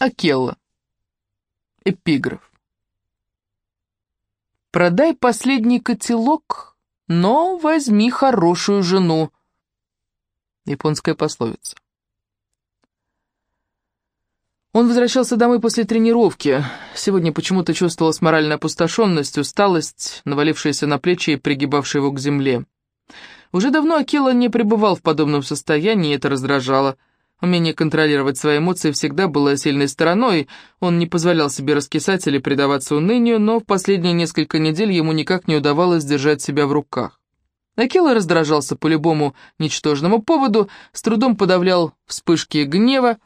Акелла. Эпиграф. Продай последний котелок, но возьми хорошую жену. Японская пословица. Он возвращался домой после тренировки. Сегодня почему-то чувствовалась моральная опустошенность, усталость, навалившаяся на плечи и пригибавшая его к земле. Уже давно Акела не пребывал в подобном состоянии, и это раздражало. Умение контролировать свои эмоции всегда было сильной стороной, он не позволял себе раскисать или предаваться унынию, но в последние несколько недель ему никак не удавалось держать себя в руках. Акела раздражался по любому ничтожному поводу, с трудом подавлял вспышки гнева.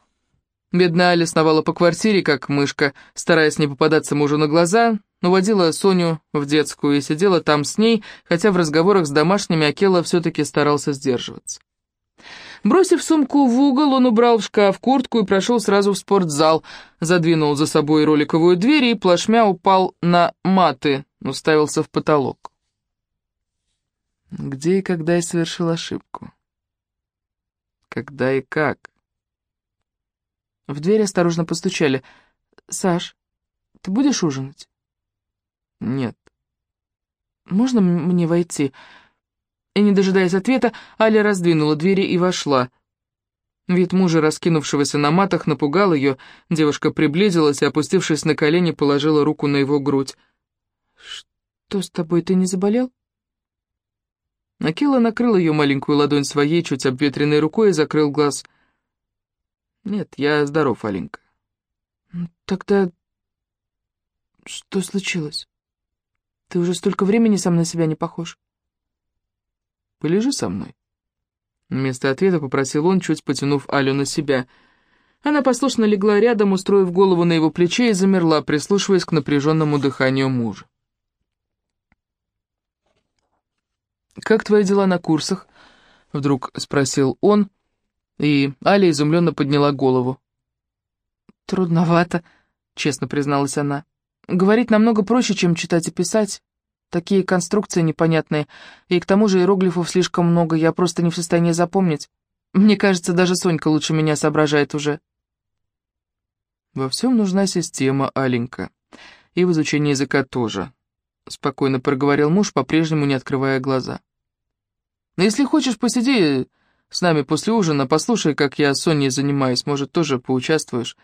Бедная Аля сновала по квартире, как мышка, стараясь не попадаться мужу на глаза, уводила Соню в детскую и сидела там с ней, хотя в разговорах с домашними Акела все-таки старался сдерживаться. Бросив сумку в угол, он убрал в шкаф куртку и прошел сразу в спортзал, задвинул за собой роликовую дверь и плашмя упал на маты, уставился в потолок. Где и когда я совершил ошибку? Когда и как? В дверь осторожно постучали. «Саш, ты будешь ужинать?» «Нет». «Можно мне войти?» И, не дожидаясь ответа, Аля раздвинула двери и вошла. Вид мужа, раскинувшегося на матах, напугал ее. Девушка приблизилась и, опустившись на колени, положила руку на его грудь. «Что с тобой, ты не заболел?» Акила накрыл ее маленькую ладонь своей, чуть обветренной рукой, и закрыл глаз. «Нет, я здоров, Аленька». «Тогда что случилось? Ты уже столько времени сам на себя не похож». Полежи со мной». Вместо ответа попросил он, чуть потянув Алю на себя. Она послушно легла рядом, устроив голову на его плече, и замерла, прислушиваясь к напряженному дыханию мужа. «Как твои дела на курсах?» — вдруг спросил он, и Аля изумленно подняла голову. «Трудновато», — честно призналась она. «Говорить намного проще, чем читать и писать. Такие конструкции непонятные, и к тому же иероглифов слишком много, я просто не в состоянии запомнить. Мне кажется, даже Сонька лучше меня соображает уже. Во всем нужна система, Аленька. И в изучении языка тоже. Спокойно проговорил муж, по-прежнему не открывая глаза. Но если хочешь, посиди с нами после ужина, послушай, как я с Соней занимаюсь, может, тоже поучаствуешь.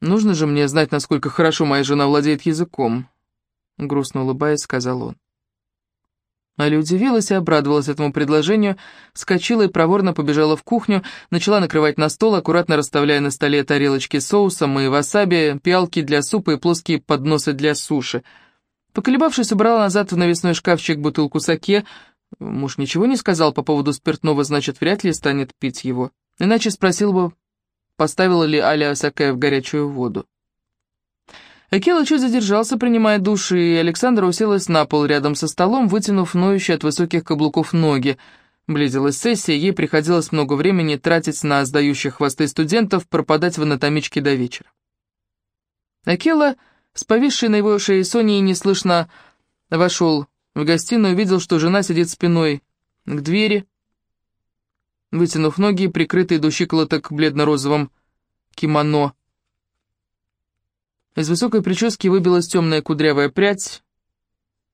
Нужно же мне знать, насколько хорошо моя жена владеет языком. — грустно улыбаясь, сказал он. Аля удивилась и обрадовалась этому предложению, вскочила и проворно побежала в кухню, начала накрывать на стол, аккуратно расставляя на столе тарелочки с соусом и васаби, пиалки для супа и плоские подносы для суши. Поколебавшись, убрала назад в навесной шкафчик бутылку саке. Муж ничего не сказал по поводу спиртного, значит, вряд ли станет пить его. Иначе спросил бы, поставила ли Аля саке в горячую воду. Акела чуть задержался, принимая душ, и Александра уселась на пол рядом со столом, вытянув ноющие от высоких каблуков ноги. Близилась сессия, ей приходилось много времени тратить на сдающих хвосты студентов, пропадать в анатомичке до вечера. Акела, с повисшей на его шее Соней, неслышно вошел в гостиную, увидел, что жена сидит спиной к двери, вытянув ноги, прикрытые до щиколоток бледно-розовым кимоно, из высокой прически выбилась темная кудрявая прядь,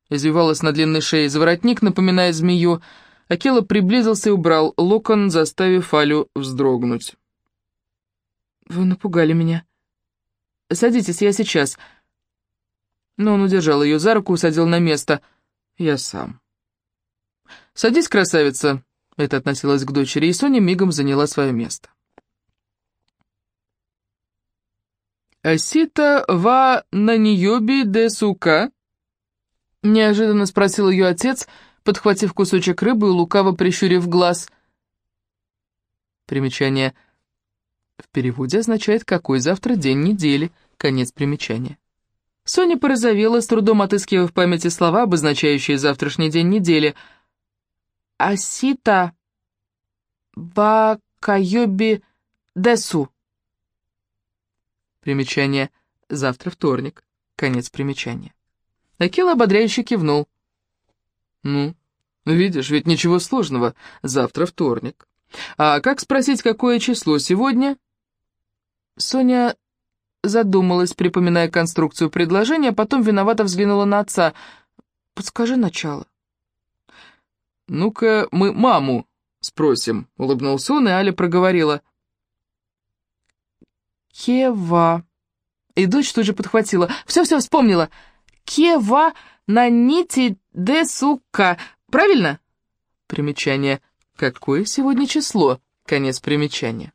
извивалась на длинной шее заворотник, напоминая змею. Акела приблизился и убрал локон, заставив Алю вздрогнуть. «Вы напугали меня. Садитесь, я сейчас». Но он удержал ее за руку, усадил на место. «Я сам». «Садись, красавица», — это относилось к дочери, и Соня мигом заняла свое место. «Сита ва на Ньюби де сука?» Неожиданно спросил ее отец, подхватив кусочек рыбы и лукаво прищурив глаз. Примечание в переводе означает «какой завтра день недели», конец примечания. Соня порозовела, с трудом отыскивая в памяти слова, обозначающие завтрашний день недели. «Асита Бакайоби Десу». Примечание. Завтра вторник. Конец примечания. Акил ободряюще кивнул. «Ну, видишь, ведь ничего сложного. Завтра вторник. А как спросить, какое число сегодня?» Соня задумалась, припоминая конструкцию предложения, потом виновато взглянула на отца. «Подскажи начало». «Ну-ка, мы маму спросим», — улыбнулся он, и Аля проговорила. «Кева». И дочь тут же подхватила. «Все-все, вспомнила. Кева на нити де сука. Правильно?» Примечание. «Какое сегодня число?» Конец примечания.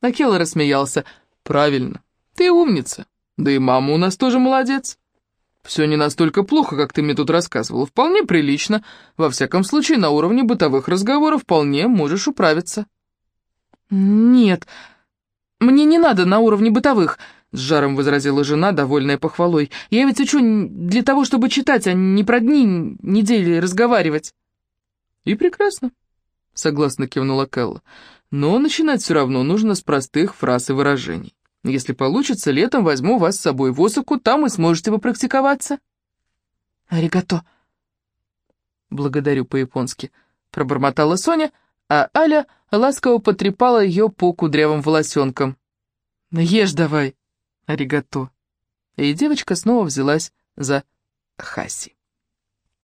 Акела рассмеялся. «Правильно. Ты умница. Да и мама у нас тоже молодец». «Все не настолько плохо, как ты мне тут рассказывала. Вполне прилично. Во всяком случае, на уровне бытовых разговоров вполне можешь управиться». «Нет, мне не надо на уровне бытовых», — с жаром возразила жена, довольная похвалой. «Я ведь учу для того, чтобы читать, а не про дни, недели разговаривать». «И прекрасно», — согласно кивнула Кэлла. «Но начинать все равно нужно с простых фраз и выражений». Если получится, летом возьму вас с собой в Осаку, там и сможете попрактиковаться». «Аригато». «Благодарю по-японски», — пробормотала Соня, а Аля ласково потрепала ее по кудрявым волосенкам. «Ешь давай, аригато». И девочка снова взялась за Хаси.